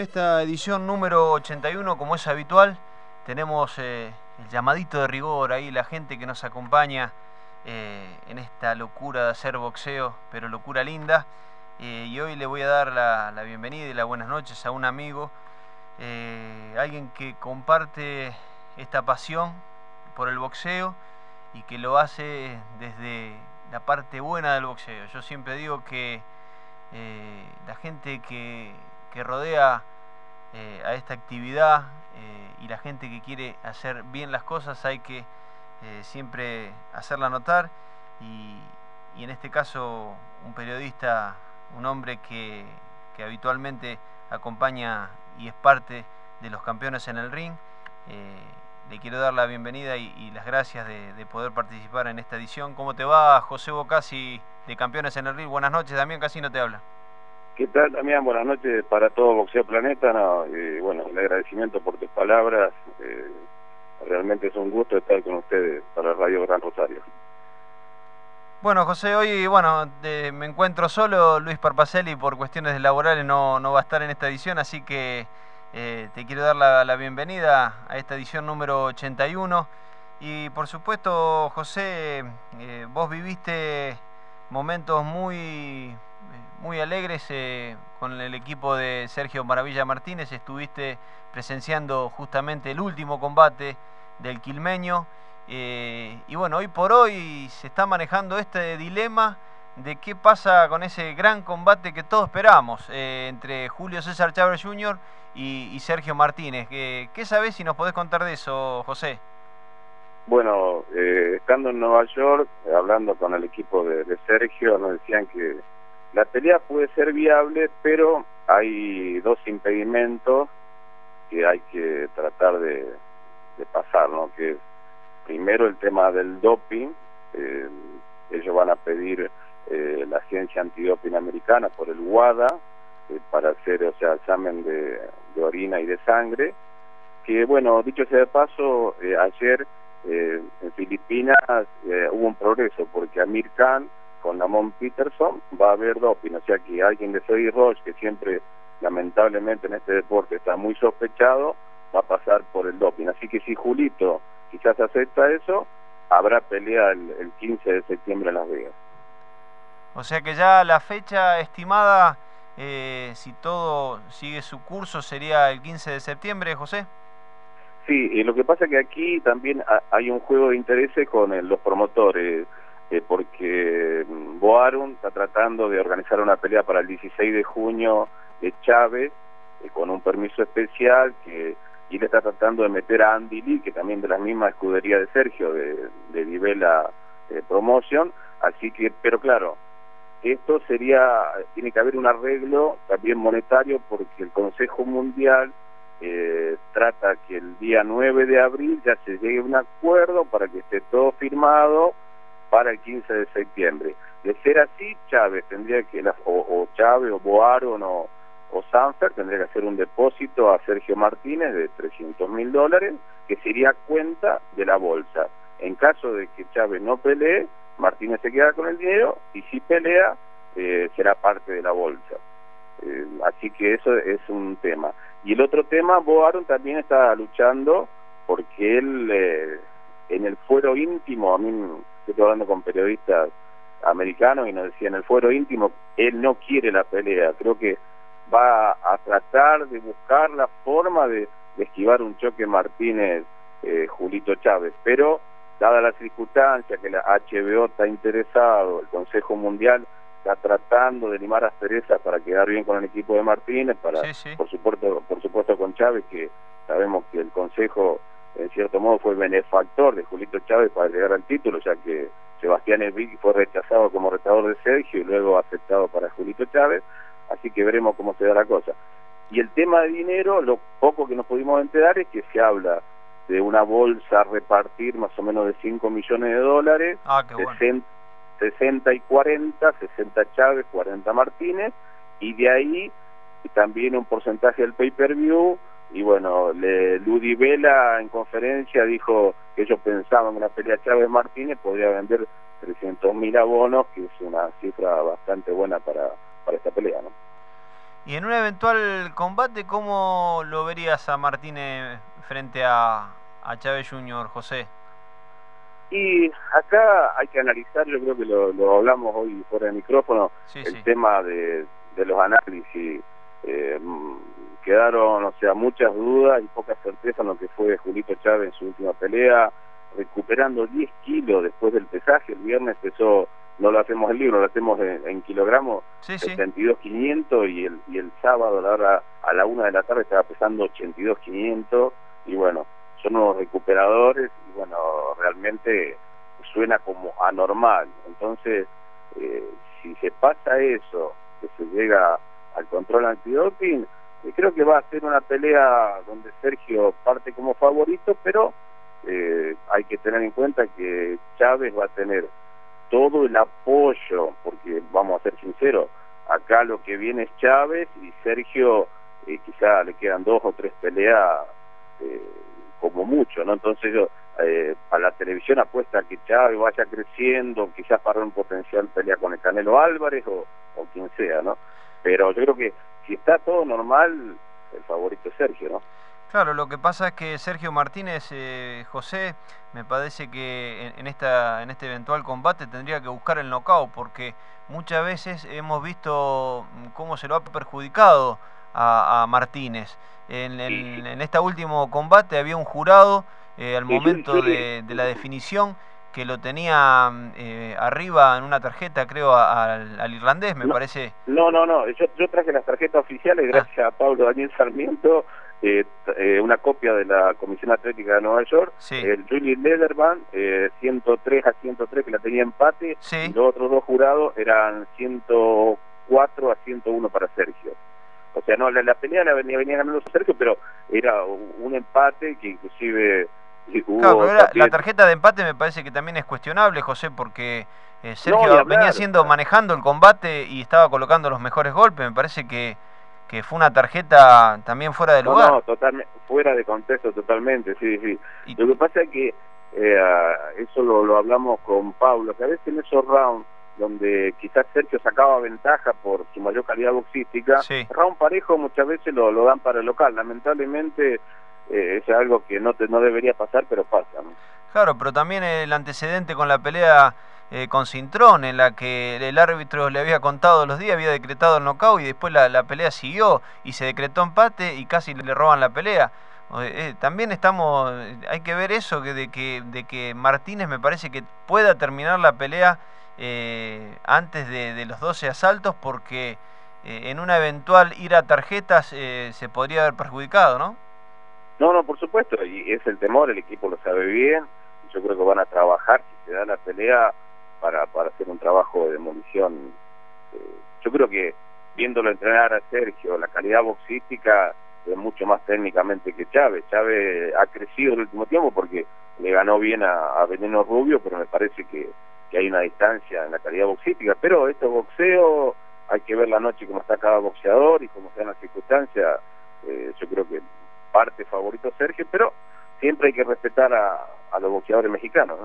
en esta edición número 81, como es habitual, tenemos eh, el llamadito de rigor ahí, la gente que nos acompaña eh, en esta locura de hacer boxeo, pero locura linda. y hoy le voy a dar la, la, bienvenida y las buenas noches a un amigo, alguien que comparte esta pasión por el boxeo y que lo hace desde la parte buena del boxeo. Yo siempre digo que eh, la gente que, rodea eh, a esta actividad eh, y la gente que quiere hacer bien las cosas hay que siempre hacerla notar y, en este caso un periodista, un hombre que, habitualmente acompaña y es parte de los campeones en el ring, le quiero dar la bienvenida y, las gracias de, poder participar en esta edición. ¿Cómo te va, José Bocasi, de Campeones en el Ring? Buenas noches, Damián Casino te habla. ¿Qué tal, Damián? Buenas noches para todo Boxeo Planeta. No, bueno, el agradecimiento por tus palabras. Eh, realmente es un gusto estar con ustedes para Radio Gran Rosario. Bueno, José, hoy bueno me encuentro solo. Luis Parpacelli, por cuestiones laborales, no, no va a estar en esta edición, así que eh, te quiero dar la, bienvenida a esta edición número 81. Y por supuesto, José, eh, vos viviste momentos muy, muy alegres eh, con el equipo de Sergio Maravilla Martínez. Estuviste presenciando justamente el último combate del Quilmeño. y bueno, hoy por hoy se está manejando este dilema de qué pasa con ese gran combate que todos esperamos entre Julio César Chávez Jr y, Sergio Martínez. ¿Qué, ¿Qué sabés si nos podés contar de eso, José? Bueno, eh, estando en Nueva York, hablando con el equipo de, Sergio, nos decían que la pelea puede ser viable, pero hay dos impedimentos que hay que tratar de, pasar, ¿no? Que es primero el tema del doping, ellos van a pedir eh, la agencia antidoping americana por el WADA, eh, para hacer, o sea, examen de, orina y de sangre, que bueno, dicho sea de paso, eh, ayer eh, en Filipinas hubo un progreso, porque Amir Khan con Lamont Peterson va a haber doping, o sea que alguien de Soy Roche, que siempre lamentablemente en este deporte está muy sospechado, va a pasar por el doping. Así que si Julito quizás acepta eso, habrá pelea el, el 15 de septiembre en Las Vegas. O sea que ya la fecha estimada eh, si todo sigue su curso, sería el 15 de septiembre, José. Sí, y lo que pasa es que aquí también hay un juego de intereses con los promotores, eh, porque mm, Boarum está tratando de organizar una pelea para el 16 de junio de Chávez, eh, con un permiso especial, que y le está tratando de meter a Andy Lee, que también de la misma escudería de Sergio, de, de Vivela Promotion, así que, pero claro, esto sería, tiene que haber un arreglo también monetario porque el Consejo Mundial eh, trata que el día 9 de abril ya se llegue a un acuerdo para que esté todo firmado para el 15 de septiembre. De ser así, Chávez tendría que, o, Chávez o Boaron o, o Sanfer tendría que hacer un depósito a Sergio Martínez de 300 mil dólares que sería cuenta de la bolsa. En caso de que Chávez no pelee, Martínez se queda con el dinero y si pelea eh, será parte de la bolsa. Eh, así que eso es un tema. Y el otro tema, Bo también está luchando porque él eh, en el fuero íntimo, a mí estoy hablando con periodistas americanos y nos decía en el fuero íntimo, él no quiere la pelea, creo que va a tratar de buscar la forma de, de esquivar un choque Martínez Julito Chávez, pero dada la circunstancia que la HBO está interesado, el Consejo Mundial está tratando de limar asperezas para quedar bien con el equipo de Martínez, para por supuesto por supuesto con Chávez que sabemos que el Consejo en cierto modo fue benefactor de Julito Chávez para llegar al título, ya que Sebastián Enrique fue rechazado como retador de Sergio y luego aceptado para Julito Chávez, así que veremos cómo se da la cosa. Y el tema de dinero, lo poco que nos pudimos enterar es que se habla de una bolsa a repartir más o menos de 5 millones de dólares, ah, 60, y 40, 60 Chávez, 40 Martínez, y de ahí también un porcentaje del pay-per-view, y bueno, le, Ludi Vela en conferencia dijo que ellos pensaban que una pelea Chávez-Martínez podría vender 300 mil abonos, que es una cifra bastante buena para, para esta pelea, ¿no? Y en un eventual combate, ¿cómo lo verías a Martínez frente a, a Chávez Junior, José? Y acá hay que analizar, yo creo que lo, hablamos hoy fuera de micrófono, el tema de, los análisis. Eh, quedaron, o sea, muchas dudas y pocas certezas en lo que fue Julito Chávez en su última pelea, recuperando 10 kilos después del pesaje. El viernes pesó, no lo hacemos en libro, lo hacemos en, kilogramos, sí, 72.500 y el, y el sábado a la, hora, a la una de la tarde estaba pesando 82.500 y bueno, son unos recuperadores y bueno, realmente suena como anormal. Entonces, eh, si se pasa eso, que se llega al control antidoping, eh, creo que va a ser una pelea donde Sergio parte como favorito, pero eh, hay que tener en cuenta que Chávez va a tener todo el apoyo, porque vamos a ser sinceros, acá lo que viene es Chávez y Sergio quizá le quedan dos o tres peleas como mucho, ¿no? Entonces yo, eh, a la televisión apuesta que Chávez vaya creciendo, quizás para un potencial pelea con el Canelo Álvarez o quien sea, ¿no? Pero yo creo que si está todo normal, el favorito es Sergio, ¿no? Claro, lo que pasa es que Sergio Martínez, eh, José, me parece que en, esta, en este eventual combate tendría que buscar el knockout, porque muchas veces hemos visto cómo se lo ha perjudicado a, a Martínez. En, en, este último combate había un jurado eh, al momento de, la definición que lo tenía eh, arriba en una tarjeta, creo, al, irlandés, me parece. No, no, no, yo, yo traje las tarjetas oficiales ah. gracias a Pablo Daniel Sarmiento, eh, una copia de la Comisión Atlética de Nueva York, el Julie Lederman, 103 a 103 que la tenía empate, y los otros dos jurados eran 104 a 101 para Sergio. O sea, no, la, pelea la venía, venía ganando Sergio, pero era un empate que inclusive Claro, pero la tarjeta de empate me parece que también es cuestionable, José, porque eh, Sergio venía siendo manejando el combate y estaba colocando los mejores golpes. Me parece que, que fue una tarjeta también fuera de lugar. No, totalmente, fuera de contexto totalmente, sí, sí. Lo que pasa es que eh, eso lo, lo hablamos con Pablo, que a veces en esos rounds donde quizás Sergio sacaba ventaja por su mayor calidad boxística, sí. round parejo muchas veces lo, lo dan para el local. Lamentablemente eh, es algo que no, te, no debería pasar, pero pasa. Claro, pero también el antecedente con la pelea eh, con Cintrón, en la que el árbitro le había contado los días, había decretado el knockout y después la, la pelea siguió y se decretó empate y casi le roban la pelea. Eh, también estamos, hay que ver eso, que de, que, de que Martínez me parece que pueda terminar la pelea eh, antes de, los 12 asaltos porque eh, en una eventual ir a tarjetas eh, se podría haber perjudicado, ¿no? No, no, por supuesto, y es el temor, el equipo lo sabe bien, yo creo que van a trabajar, si se da la pelea, para, para hacer un trabajo de demolición. yo creo que viéndolo entrenar a Sergio, la calidad boxística es mucho más técnicamente que Chávez. Chávez ha crecido el último tiempo porque le ganó bien a Veneno Rubio, pero me parece que hay una distancia en la calidad boxística, pero esto boxeo, hay que ver la noche cómo está cada boxeador y cómo están las circunstancias, eh, yo creo que parte favorito Sergio, pero siempre hay que respetar a, los boxeadores mexicanos,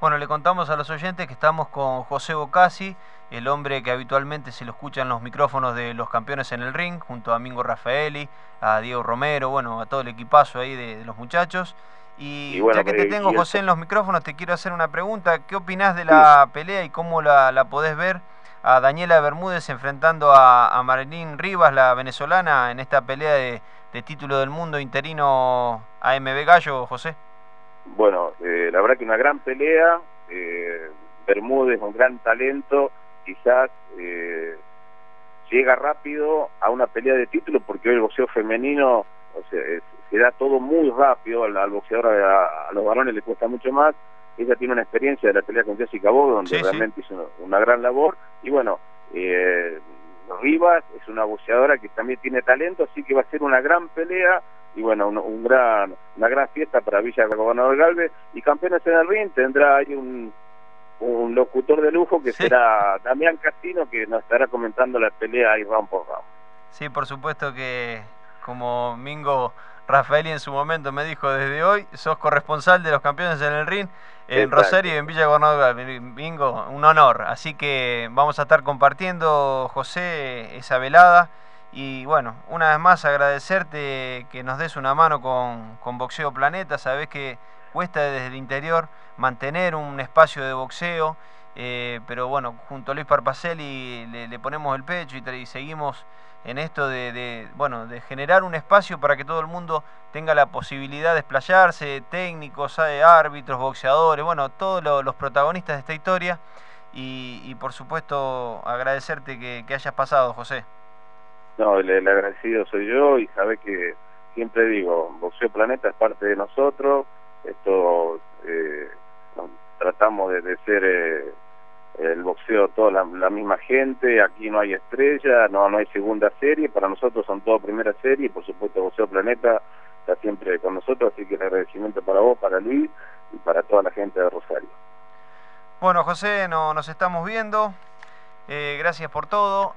Bueno, le contamos a los oyentes que estamos con José Bocasi, el hombre que habitualmente se lo escucha en los micrófonos de los campeones en el ring, junto a Mingo Rafaeli, a Diego Romero, bueno, a todo el equipazo ahí de los muchachos. Y, ya que te eh, tengo, José, en los micrófonos, te quiero hacer una pregunta. ¿Qué opinás de la pelea y cómo la, la, podés ver a Daniela Bermúdez enfrentando a, a Marilyn Rivas, la venezolana, en esta pelea de, título del mundo interino AMB Gallo, José? Bueno, eh, la verdad que una gran pelea. Eh, Bermúdez, un gran talento, quizás llega rápido a una pelea de título porque hoy el boxeo femenino o sea, se da todo muy rápido, al, boxeador, a, los varones le cuesta mucho más. Ella tiene una experiencia de la pelea con Jessica Bob, donde realmente hizo una, gran labor. Y bueno, eh, Rivas es una boxeadora que también tiene talento, así que va a ser una gran pelea y bueno, un, gran, una gran fiesta para Villa Gobernador Galvez. Y campeones en el ring tendrá ahí un, un locutor de lujo que será Damián Casino, que nos estará comentando la pelea ahí round por round. Sí, por supuesto que como Mingo Rafaeli en su momento me dijo desde hoy, sos corresponsal de los campeones en el ring en Rosario y en Villa Gobernador. Mingo, un honor. Así que vamos a estar compartiendo, José, esa velada Y bueno, una vez más agradecerte que nos des una mano con, con Boxeo Planeta. Sabés que cuesta desde el interior mantener un espacio de boxeo, eh, pero bueno, junto a Luis Parpacelli le, le ponemos el pecho y, seguimos en esto de, bueno, de generar un espacio para que todo el mundo tenga la posibilidad de explayarse, técnicos, eh, árbitros, boxeadores, bueno, todos los protagonistas de esta historia. Y, por supuesto agradecerte que, hayas pasado, José. No, el, agradecido soy yo y sabe que siempre digo, Boxeo Planeta es parte de nosotros, esto eh, tratamos de, ser eh, el boxeo toda la, misma gente, aquí no hay estrella, no, no hay segunda serie, para nosotros son todo primera serie, y por supuesto Boxeo Planeta está siempre con nosotros, así que el agradecimiento para vos, para Luis y para toda la gente de Rosario. Bueno, José, no, nos estamos viendo. Eh, gracias por todo.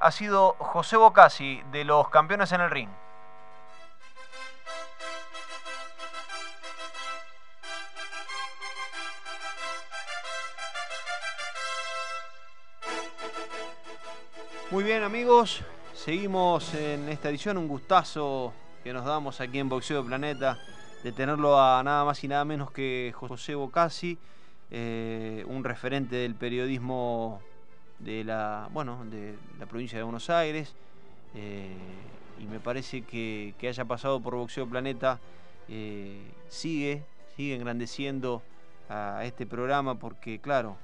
ha sido José Bocasi de los campeones en el ring. Muy bien amigos, seguimos en esta edición, un gustazo que nos damos aquí en Boxeo Planeta de tenerlo a nada más y nada menos que José Bocasi, eh, un referente del periodismo de la, bueno, de la provincia de Buenos Aires. Eh, y me parece que, haya pasado por Boxeo Planeta eh, sigue, sigue engrandeciendo a este programa porque claro,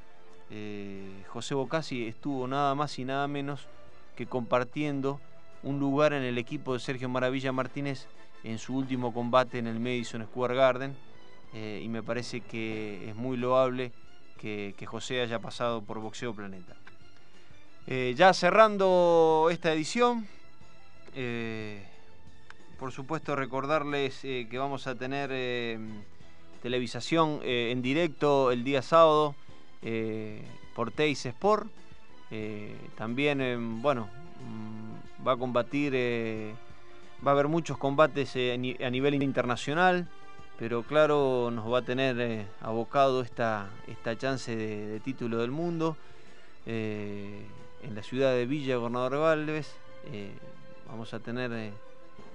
eh, José Bocasi estuvo nada más y nada menos que compartiendo un lugar en el equipo de Sergio Maravilla Martínez en su último combate en el Madison Square Garden eh, y me parece que es muy loable que, José haya pasado por Boxeo Planeta. Eh, ya cerrando esta edición, por supuesto recordarles que vamos a tener televisación en directo el día sábado por Teis Sport. Eh, también, eh, bueno, mm, va a combatir, va a haber muchos combates a nivel internacional, pero claro, nos va a tener abocado esta, esta chance de, título del mundo en la ciudad de Villa Gobernador Galvez. vamos a tener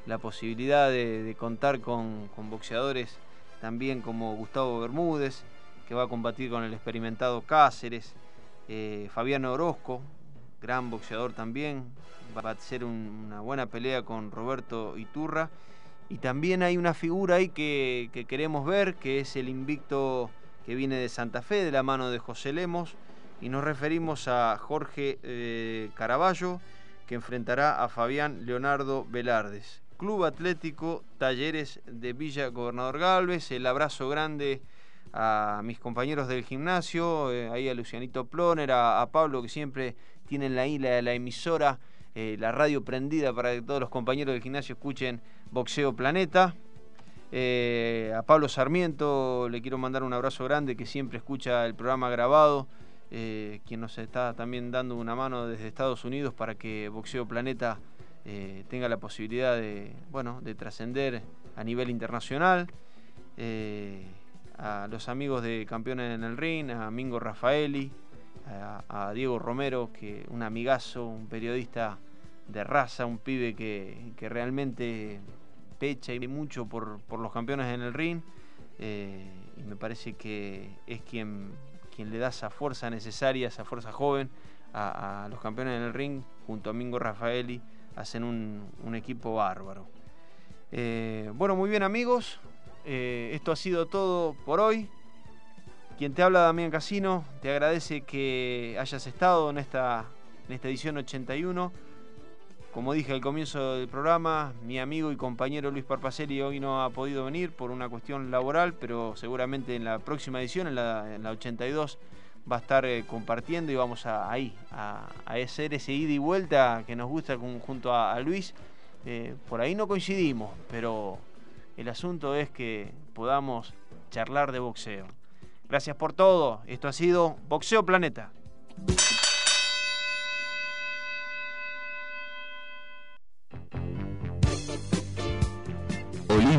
la posibilidad de, contar con, con boxeadores también como Gustavo Bermúdez, que va a combatir con el experimentado Cáceres, eh, Fabiano Orozco, gran boxeador también, va a ser una buena pelea con Roberto Iturra. Y también hay una figura ahí que, queremos ver, que es el invicto que viene de Santa Fe, de la mano de José Lemos, y nos referimos a Jorge eh, Caraballo, que enfrentará a Fabián Leonardo Velardes. Club Atlético Talleres de Villa Gobernador Galvez, el abrazo grande a mis compañeros del gimnasio, eh, ahí a Lucianito Ploner, a, Pablo que siempre tienen la isla, la emisora, eh, la radio prendida para que todos los compañeros del gimnasio escuchen Boxeo Planeta. Eh, a Pablo Sarmiento le quiero mandar un abrazo grande que siempre escucha el programa grabado, quien nos está también dando una mano desde Estados Unidos para que Boxeo Planeta tenga la posibilidad de, bueno, de trascender a nivel internacional a los amigos de Campeones en el Ring, a Mingo Rafaeli, a, Diego Romero, que un amigazo, un periodista de raza, un pibe que, realmente pecha y mucho por, los campeones en el ring. Eh, y me parece que es quien, quien le da esa fuerza necesaria, esa fuerza joven a, los campeones en el ring, junto a Mingo Rafaeli, hacen un, equipo bárbaro. Eh, bueno, muy bien amigos, eh, esto ha sido todo por hoy. Quien te habla, Damián Casino, te agradece que hayas estado en esta, en esta edición 81. Como dije al comienzo del programa, mi amigo y compañero Luis Parpacelli hoy no ha podido venir por una cuestión laboral, pero seguramente en la próxima edición, en la, en la 82, va a estar eh, compartiendo y vamos a, ahí, a, hacer ese ida y vuelta que nos gusta junto a, Luis. Eh, por ahí no coincidimos, pero el asunto es que podamos charlar de boxeo. Gracias por todo. Esto ha sido Boxeo Planeta.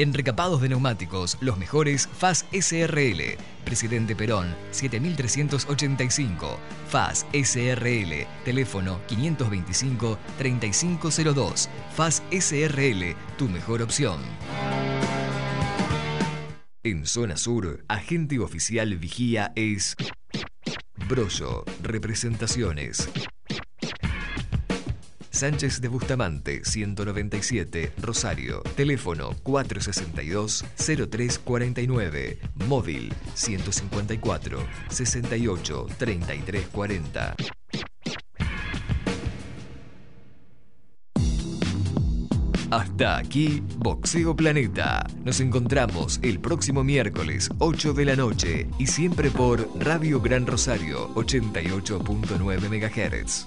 En recapados de neumáticos, los mejores FAS SRL. Presidente Perón, 7385. FAS SRL. Teléfono 525-3502. FAS SRL, tu mejor opción. En Zona Sur, agente oficial vigía es Brollo, representaciones. Sánchez de Bustamante, 197, Rosario. Teléfono 462-0349. Móvil 154-68-3340. Hasta aquí, Boxeo Planeta. Nos encontramos el próximo miércoles, 8 de la noche, y siempre por Radio Gran Rosario, 88.9 MHz.